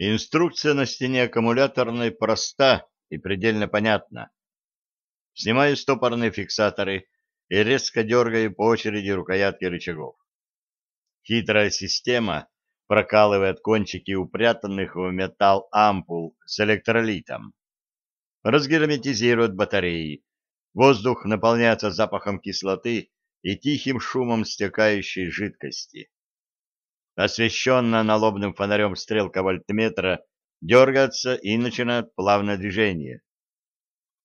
Инструкция на стене аккумуляторной проста и предельно понятна. Снимаю стопорные фиксаторы и резко дергаю по очереди рукоятки рычагов. Хитрая система прокалывает кончики упрятанных в металл ампул с электролитом. Разгерметизирует батареи. Воздух наполняется запахом кислоты и тихим шумом стекающей жидкости. Освещенная налобным фонарем стрелка вольтметра дергается и начинает плавное движение.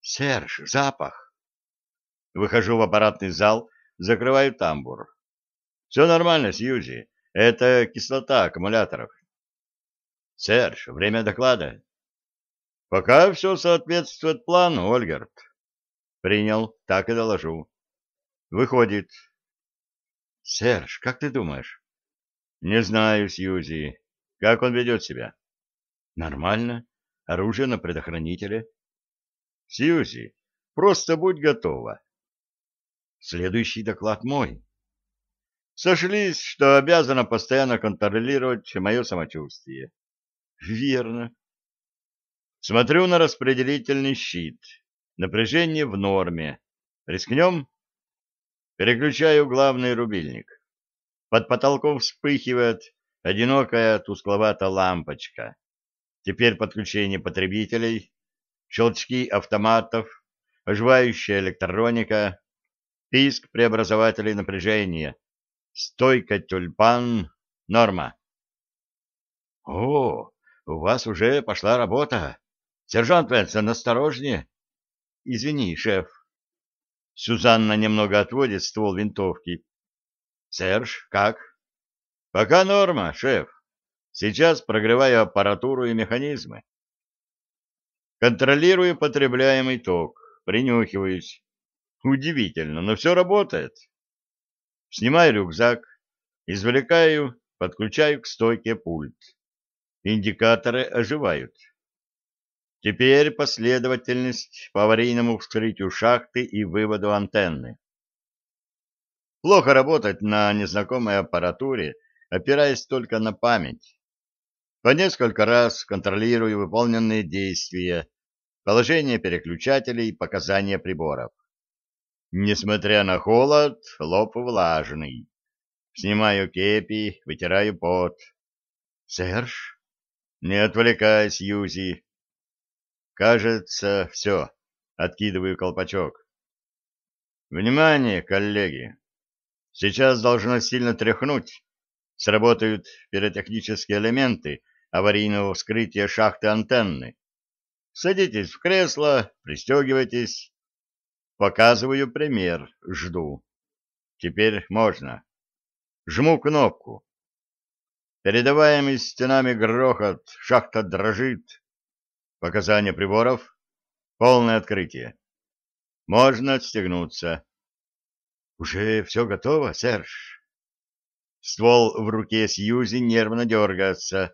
«Серж, запах!» Выхожу в аппаратный зал, закрываю тамбур. «Все нормально, Сьюзи. Это кислота аккумуляторов». «Серж, время доклада». «Пока все соответствует плану, Ольгерт». «Принял, так и доложу». «Выходит». «Серж, как ты думаешь, не знаю, Сьюзи. Как он ведет себя? Нормально. Оружие на предохранителе. Сьюзи, просто будь готова. Следующий доклад мой. Сошлись, что обязана постоянно контролировать мое самочувствие. Верно. Смотрю на распределительный щит. Напряжение в норме. Рискнем? Переключаю главный рубильник. Под потолком вспыхивает одинокая тускловатая лампочка. Теперь подключение потребителей, щелчки автоматов, оживающая электроника, писк преобразователей напряжения, стойка тюльпан, норма. — О, у вас уже пошла работа. Сержант Венсон, осторожнее. — Извини, шеф. Сюзанна немного отводит ствол винтовки, Серж, как? Пока норма, шеф. Сейчас прогреваю аппаратуру и механизмы. Контролирую потребляемый ток, принюхиваюсь. Удивительно, но все работает. Снимаю рюкзак, извлекаю, подключаю к стойке пульт. Индикаторы оживают. Теперь последовательность по аварийному вскрытию шахты и выводу антенны. Плохо работать на незнакомой аппаратуре, опираясь только на память. По несколько раз контролирую выполненные действия, положение переключателей, показания приборов. Несмотря на холод, лоб влажный. Снимаю кепи, вытираю пот. «Серж?» «Не отвлекайся, Юзи». «Кажется, все». Откидываю колпачок. «Внимание, коллеги! Сейчас должно сильно тряхнуть. Сработают пиротехнические элементы аварийного вскрытия шахты антенны. Садитесь в кресло, пристегивайтесь. Показываю пример, жду. Теперь можно. Жму кнопку. Передаваемый стенами грохот, шахта дрожит. Показания приборов. Полное открытие. Можно отстегнуться. Уже все готово, Серж? Ствол в руке Сьюзи нервно дергается.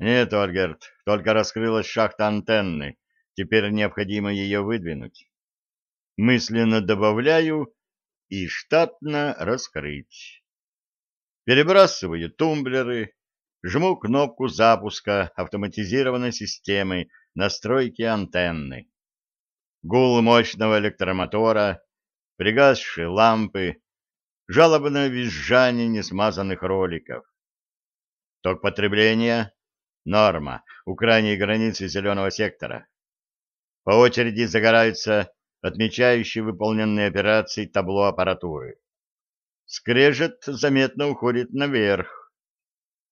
Нет, Ольгерт, только раскрылась шахта антенны. Теперь необходимо ее выдвинуть. Мысленно добавляю и штатно раскрыть. Перебрасываю тумблеры, жму кнопку запуска автоматизированной системы настройки антенны. Гул мощного электромотора пригасшие лампы, жалобное визжание несмазанных роликов. Ток потребления — норма, у крайней границы зеленого сектора. По очереди загораются отмечающие выполненные операции табло аппаратуры. Скрежет заметно уходит наверх.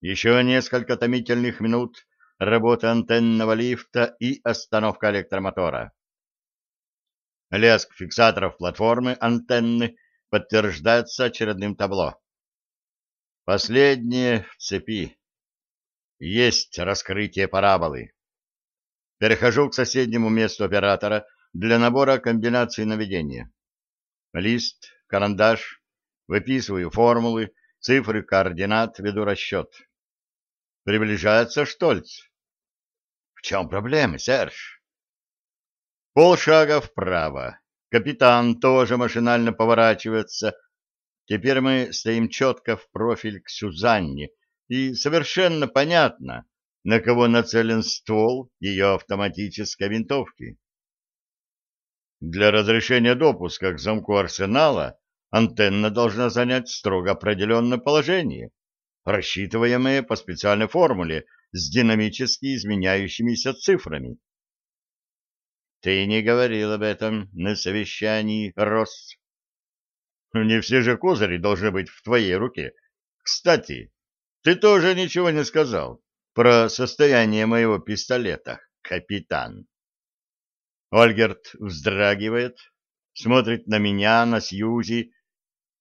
Еще несколько томительных минут работы антенного лифта и остановка электромотора. Лязг фиксаторов платформы антенны подтверждается очередным табло. Последнее в цепи. Есть раскрытие параболы. Перехожу к соседнему месту оператора для набора комбинаций наведения. Лист, карандаш, выписываю формулы, цифры координат, веду расчет. Приближается Штольц. В чем проблема, Серж? Полшага вправо. Капитан тоже машинально поворачивается. Теперь мы стоим четко в профиль к Сюзанне, и совершенно понятно, на кого нацелен ствол ее автоматической винтовки. Для разрешения допуска к замку арсенала антенна должна занять строго определенное положение, рассчитываемое по специальной формуле с динамически изменяющимися цифрами. Ты не говорил об этом на совещании, Росс. Не все же козыри должны быть в твоей руке. Кстати, ты тоже ничего не сказал про состояние моего пистолета, капитан. Ольгерт вздрагивает, смотрит на меня, на Сьюзи.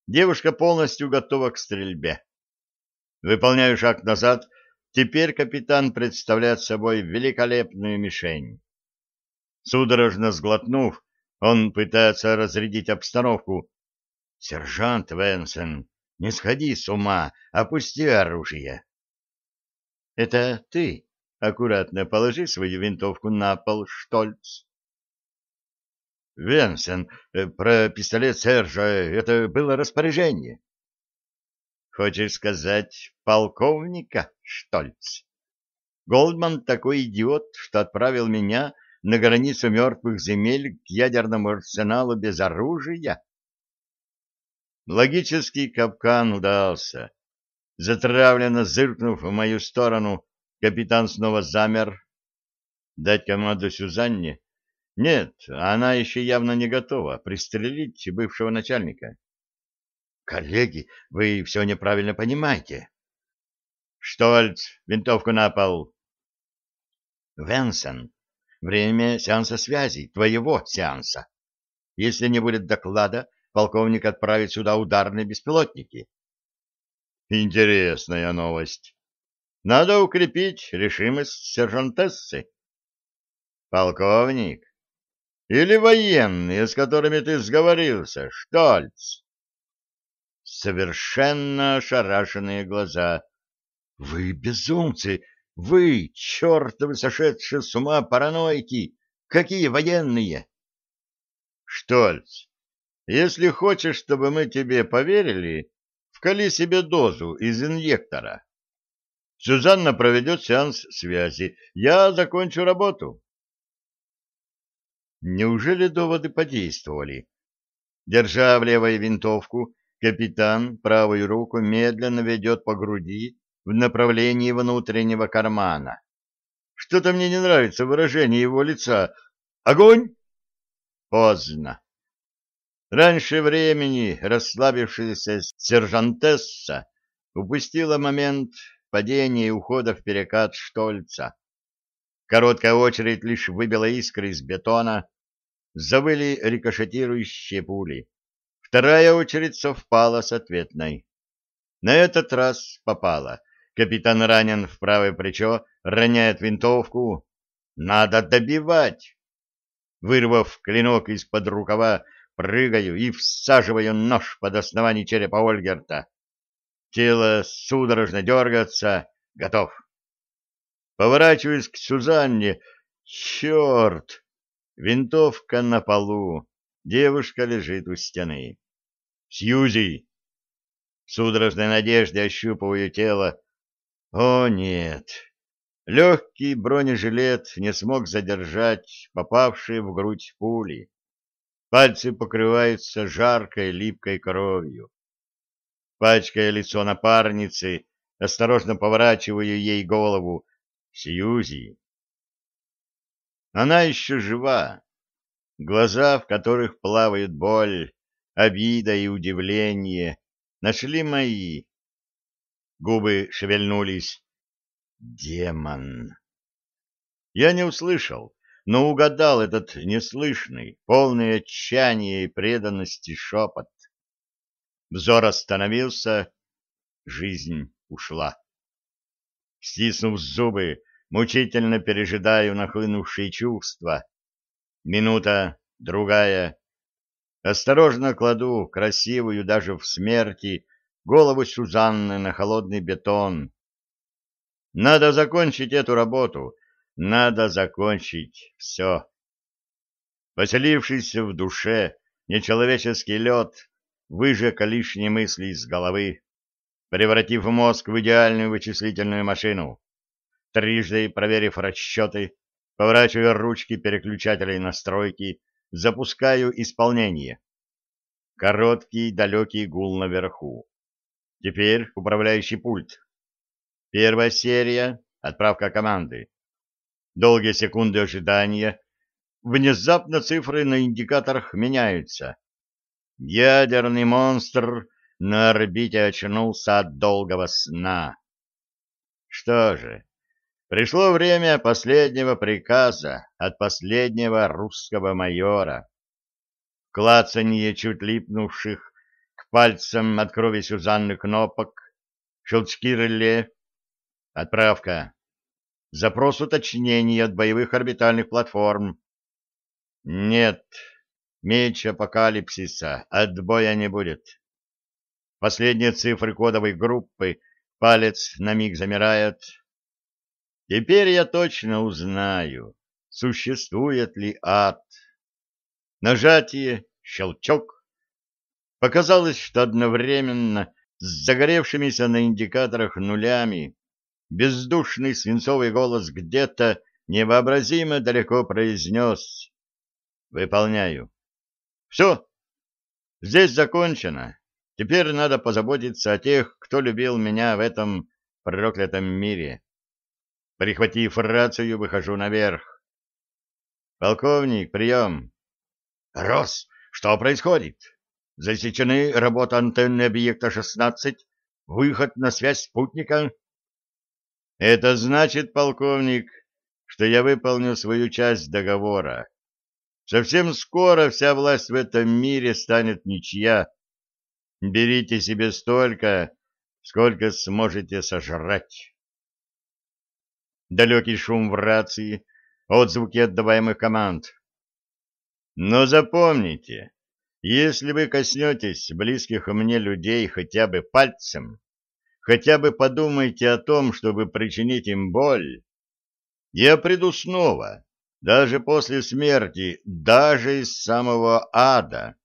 Девушка полностью готова к стрельбе. Выполняю шаг назад. Теперь капитан представляет собой великолепную мишень. Судорожно сглотнув, он пытается разрядить обстановку. «Сержант Венсен, не сходи с ума, опусти оружие!» «Это ты?» Аккуратно положи свою винтовку на пол, Штольц. Венсен, э, про пистолет Сержа, это было распоряжение. Хочешь сказать полковника, Штольц? Голдман такой идиот, что отправил меня на границу мертвых земель к ядерному арсеналу без оружия? Логический капкан удался. Затравленно зыркнув в мою сторону, капитан снова замер. Дать команду Сюзанне? Нет, она еще явно не готова пристрелить бывшего начальника. Коллеги, вы все неправильно понимаете. Штольц, винтовку на пол. Венсен, Время сеанса связи, твоего сеанса. Если не будет доклада, полковник отправит сюда ударные беспилотники. Интересная новость. Надо укрепить решимость сержантессы. Полковник? Или военные, с которыми ты сговорился, Штольц? Совершенно ошарашенные глаза. Вы безумцы! Вы, чертовы сошедшие с ума параноики! Какие военные? Штольц, если хочешь, чтобы мы тебе поверили, вкали себе дозу из инъектора. Сюзанна проведет сеанс связи. Я закончу работу. Неужели доводы подействовали? Держа в левой винтовку, капитан правую руку медленно ведет по груди в направлении внутреннего кармана. Что-то мне не нравится выражение его лица. Огонь! Поздно. Раньше времени расслабившаяся сержантесса упустила момент падения и ухода в перекат Штольца. Короткая очередь лишь выбила искры из бетона, завыли рикошетирующие пули. Вторая очередь совпала с ответной. На этот раз попала — Капитан ранен в правое плечо, роняет винтовку. Надо добивать. Вырвав клинок из-под рукава, прыгаю и всаживаю нож под основание черепа Ольгерта. Тело судорожно дергается. Готов. Поворачиваюсь к Сюзанне. Черт! Винтовка на полу. Девушка лежит у стены. Сьюзи! В судорожной надежде ощупываю тело, о, нет! Легкий бронежилет не смог задержать попавшие в грудь пули. Пальцы покрываются жаркой липкой кровью. Пачкая лицо напарницы, осторожно поворачиваю ей голову. Сьюзи. Она еще жива. Глаза, в которых плавают боль, обида и удивление, нашли мои, Губы шевельнулись. Демон. Я не услышал, но угадал этот неслышный, полный отчаяния и преданности шепот. Взор остановился, жизнь ушла. Стиснув зубы, мучительно пережидаю нахлынувшие чувства. Минута, другая. Осторожно кладу красивую даже в смерти голову Сюзанны на холодный бетон. Надо закончить эту работу, надо закончить все. Поселившийся в душе нечеловеческий лед выжег лишние мысли из головы, превратив мозг в идеальную вычислительную машину. трижды проверив расчеты, поворачивая ручки переключателей настройки, запускаю исполнение. Короткий далекий гул наверху. Теперь управляющий пульт. Первая серия — отправка команды. Долгие секунды ожидания. Внезапно цифры на индикаторах меняются. Ядерный монстр на орбите очнулся от долгого сна. Что же, пришло время последнего приказа от последнего русского майора. Клацанье чуть липнувших к пальцам от крови Сюзанны кнопок, щелчки реле, отправка. Запрос уточнений от боевых орбитальных платформ. Нет, меч апокалипсиса, отбоя не будет. Последние цифры кодовой группы, палец на миг замирает. Теперь я точно узнаю, существует ли ад. Нажатие, щелчок. Показалось, что одновременно с загоревшимися на индикаторах нулями бездушный свинцовый голос где-то невообразимо далеко произнес «Выполняю». «Все, здесь закончено. Теперь надо позаботиться о тех, кто любил меня в этом проклятом мире». Прихватив рацию, выхожу наверх. «Полковник, прием!» «Рос, что происходит?» «Засечены работа антенны объекта 16, выход на связь спутника». Это значит, полковник, что я выполню свою часть договора. Совсем скоро вся власть в этом мире станет ничья. Берите себе столько, сколько сможете сожрать. Далекий шум в рации, отзвуки отдаваемых команд. Но запомните, если вы коснетесь близких мне людей хотя бы пальцем, хотя бы подумайте о том, чтобы причинить им боль. Я приду снова, даже после смерти, даже из самого ада.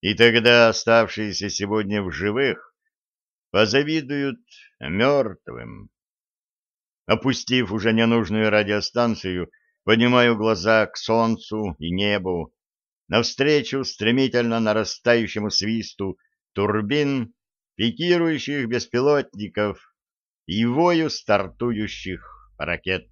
И тогда оставшиеся сегодня в живых позавидуют мертвым. Опустив уже ненужную радиостанцию, поднимаю глаза к солнцу и небу, навстречу стремительно нарастающему свисту турбин пикирующих беспилотников и вою стартующих ракет.